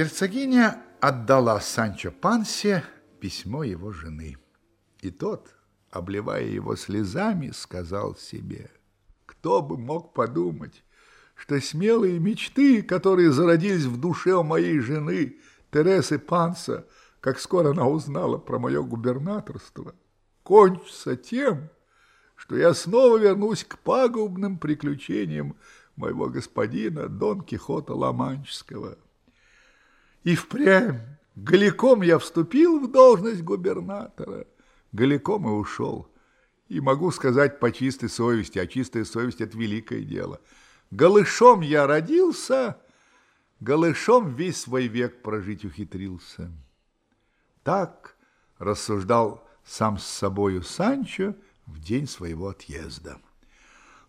Герцогиня отдала Санчо Пансе письмо его жены. И тот, обливая его слезами, сказал себе, «Кто бы мог подумать, что смелые мечты, которые зародились в душе у моей жены Тересы Панса, как скоро она узнала про мое губернаторство, кончатся тем, что я снова вернусь к пагубным приключениям моего господина Дон Кихота Ламанческого». И впрямь голиком я вступил в должность губернатора, голиком и ушел. И могу сказать по чистой совести, а чистая совесть – это великое дело. Голышом я родился, голышом весь свой век прожить ухитрился. Так рассуждал сам с собою Санчо в день своего отъезда.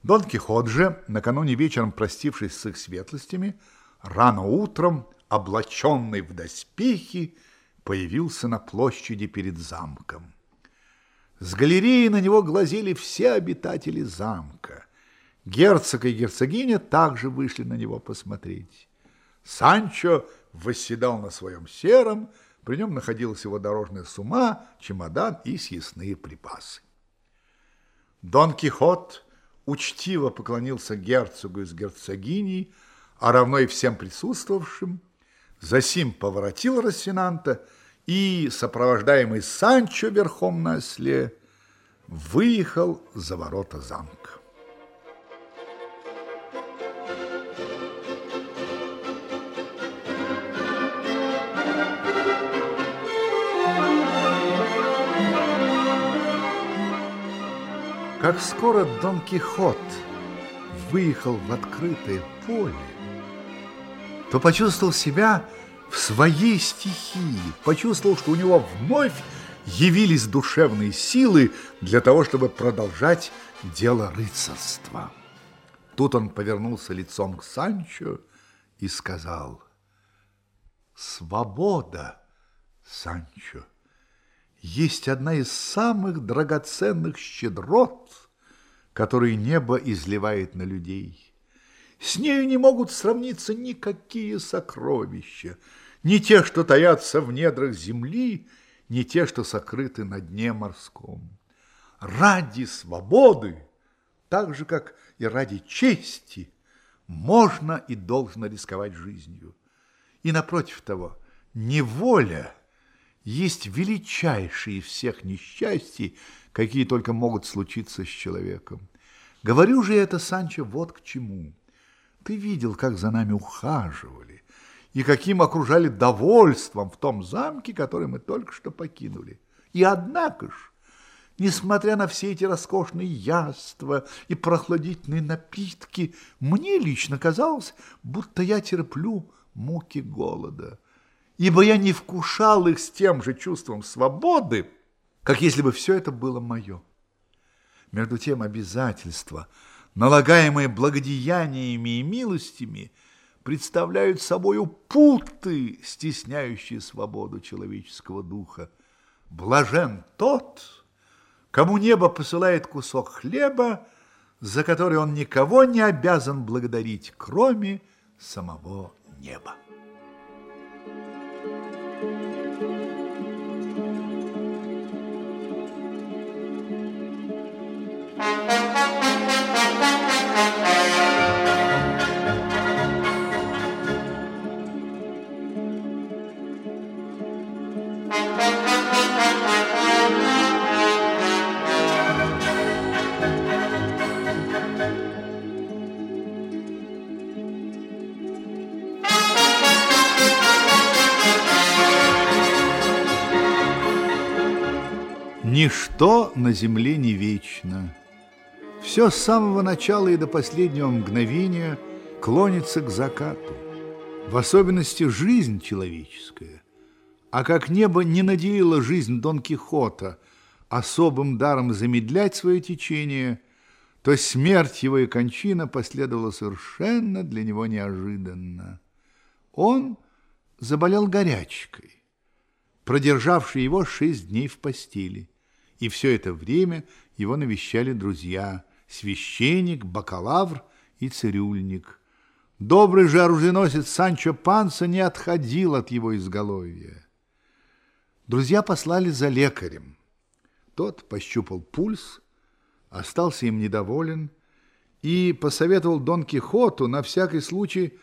Дон Кихот же, накануне вечером простившись с их светлостями, рано утром облаченный в доспехи, появился на площади перед замком. С галереи на него глазели все обитатели замка. Герцог и герцогиня также вышли на него посмотреть. Санчо восседал на своем сером, при нем находилась его дорожная сума, чемодан и съестные припасы. Дон Кихот учтиво поклонился герцогу с герцогиней, а равно и всем присутствовавшим, Засим поворотил Рассенанта и, сопровождаемый Санчо верхом на осле, выехал за ворота замка. Как скоро Дон Кихот выехал в открытое поле, то почувствовал себя в своей стихии, почувствовал, что у него вновь явились душевные силы для того, чтобы продолжать дело рыцарства. Тут он повернулся лицом к Санчо и сказал, «Свобода, Санчо, есть одна из самых драгоценных щедрот, которые небо изливает на людей». С нею не могут сравниться никакие сокровища, ни те, что таятся в недрах земли, ни те, что сокрыты на дне морском. Ради свободы, так же, как и ради чести, можно и должно рисковать жизнью. И напротив того, неволя есть величайшие из всех несчастий, какие только могут случиться с человеком. Говорю же это, Санчо, вот к чему – ты видел, как за нами ухаживали и каким окружали довольством в том замке, который мы только что покинули. И однако ж, несмотря на все эти роскошные яства и прохладительные напитки, мне лично казалось, будто я терплю муки голода, ибо я не вкушал их с тем же чувством свободы, как если бы все это было мое. Между тем обязательства – налагаемые благодеяниями и милостями, представляют собою путы, стесняющие свободу человеческого духа. Блажен тот, кому небо посылает кусок хлеба, за который он никого не обязан благодарить, кроме самого неба. Ничто на земле не вечно. Все с самого начала и до последнего мгновения клонится к закату. В особенности жизнь человеческая. А как небо не наделило жизнь Дон Кихота особым даром замедлять свое течение, то смерть его и кончина последовала совершенно для него неожиданно. Он заболел горячкой продержавший его шесть дней в постели. И все это время его навещали друзья – священник, бакалавр и цирюльник. Добрый же оруженосец Санчо Панса не отходил от его изголовья. Друзья послали за лекарем. Тот пощупал пульс, остался им недоволен и посоветовал Дон Кихоту на всякий случай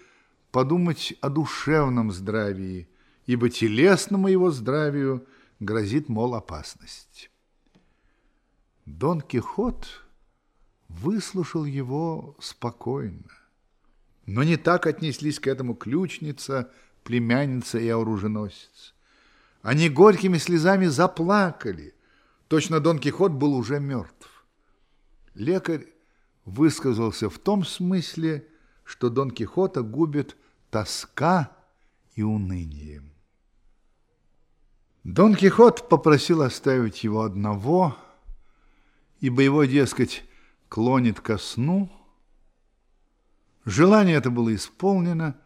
подумать о душевном здравии, ибо телесному его здравию грозит, мол, опасность. Дон Кихот выслушал его спокойно. Но не так отнеслись к этому ключница, племянница и оруженосец. Они горькими слезами заплакали. Точно Дон Кихот был уже мертв. Лекарь высказался в том смысле, что Дон Кихота губит тоска и уныние. Дон Кихот попросил оставить его одного, ибо его, дескать, клонит ко сну. Желание это было исполнено,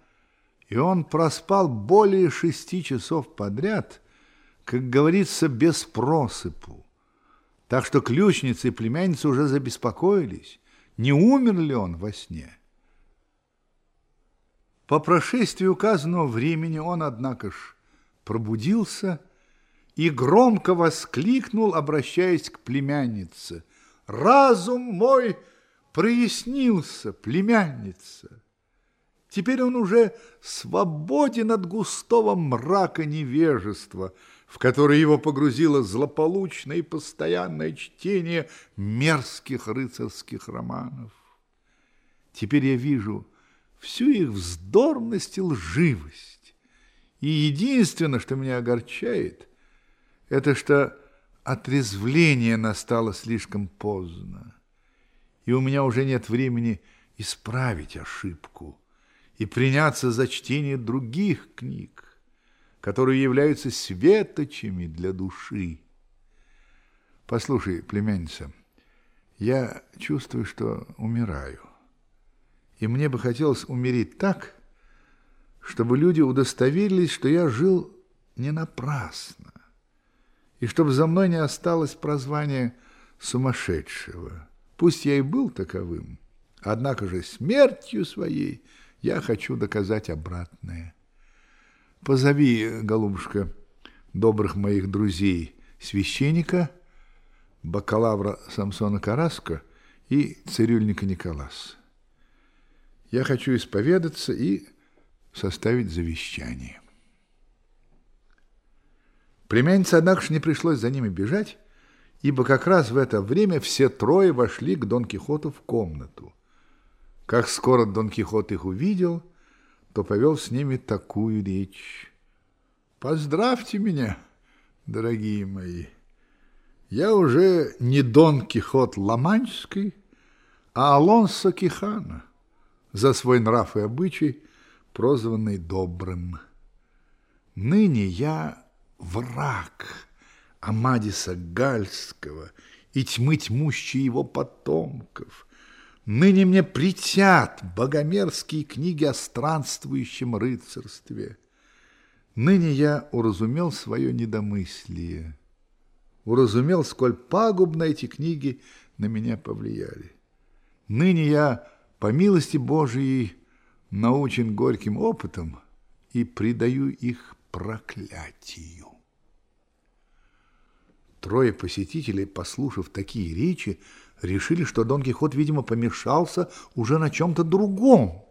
и он проспал более шести часов подряд, как говорится, без просыпу. Так что ключница и племянница уже забеспокоились, не умер ли он во сне. По прошествии указанного времени он, однако ж, пробудился и громко воскликнул, обращаясь к племяннице – Разум мой прояснился, племянница. Теперь он уже свободен от густого мрака невежества, в который его погрузило злополучное и постоянное чтение мерзких рыцарских романов. Теперь я вижу всю их вздорность и лживость. И единственное, что меня огорчает, это что отрезвление настало слишком поздно, и у меня уже нет времени исправить ошибку и приняться за чтение других книг, которые являются светочами для души. Послушай, племянница, я чувствую, что умираю, и мне бы хотелось умереть так, чтобы люди удостоверились, что я жил не напрасно и чтобы за мной не осталось прозвания сумасшедшего. Пусть я и был таковым, однако же смертью своей я хочу доказать обратное. Позови, голубушка, добрых моих друзей, священника, бакалавра Самсона Караска и цирюльника Николаса. Я хочу исповедаться и составить завещание. Племяннице, однако же, не пришлось за ними бежать, ибо как раз в это время все трое вошли к Дон Кихоту в комнату. Как скоро Дон Кихот их увидел, то повел с ними такую речь. «Поздравьте меня, дорогие мои! Я уже не Дон Кихот Ламанческий, а Алонсо Кихана, за свой нрав и обычай, прозванный Добрым. Ныне я враг Амадиса Гальского и тьмы тьмущие его потомков. Ныне мне притят богомерзкие книги о странствующем рыцарстве. Ныне я уразумел свое недомыслие, уразумел, сколь пагубно эти книги на меня повлияли. Ныне я, по милости Божией, научен горьким опытом и предаю их проклятию. Трое посетителей, послушав такие речи, решили, что Дон Кихот, видимо, помешался уже на чем-то другом.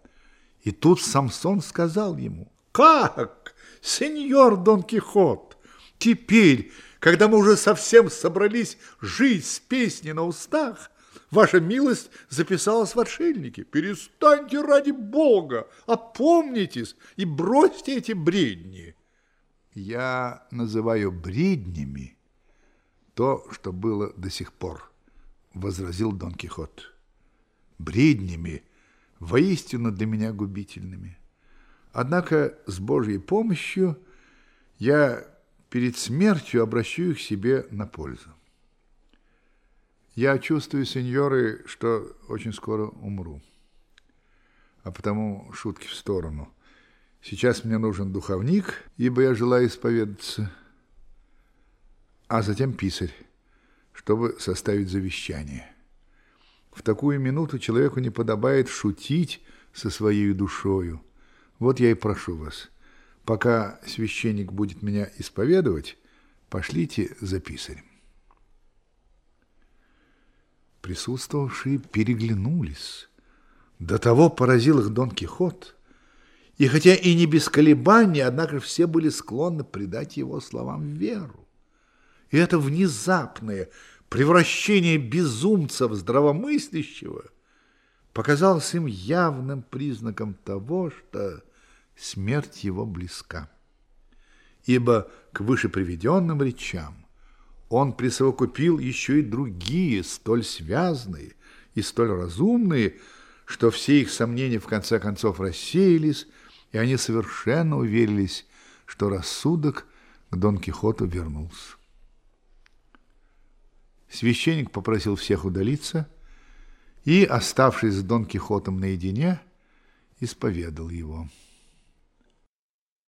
И тут Самсон сказал ему, «Как, сеньор Дон Кихот, теперь, когда мы уже совсем собрались жить с песней на устах, Ваша милость записалась в отшельники. Перестаньте ради Бога, опомнитесь и бросьте эти бредни. Я называю бреднями то, что было до сих пор, возразил Дон Кихот. Бреднями, воистину для меня губительными. Однако с Божьей помощью я перед смертью обращу их себе на пользу. Я чувствую, сеньоры, что очень скоро умру. А потому шутки в сторону. Сейчас мне нужен духовник, ибо я желаю исповедаться. а затем писарь, чтобы составить завещание. В такую минуту человеку не подобает шутить со своей душою. Вот я и прошу вас, пока священник будет меня исповедовать, пошлите за писарем. Присутствовавшие переглянулись. До того поразил их Дон Кихот, и хотя и не без колебаний, однако все были склонны придать его словам веру. И это внезапное превращение безумца в здравомыслящего показалось им явным признаком того, что смерть его близка. Ибо к вышеприведенным речам он присовокупил еще и другие, столь связные и столь разумные, что все их сомнения в конце концов рассеялись, и они совершенно уверились, что рассудок к Дон Кихоту вернулся. Священник попросил всех удалиться и, оставшись с Дон Кихотом наедине, исповедал его.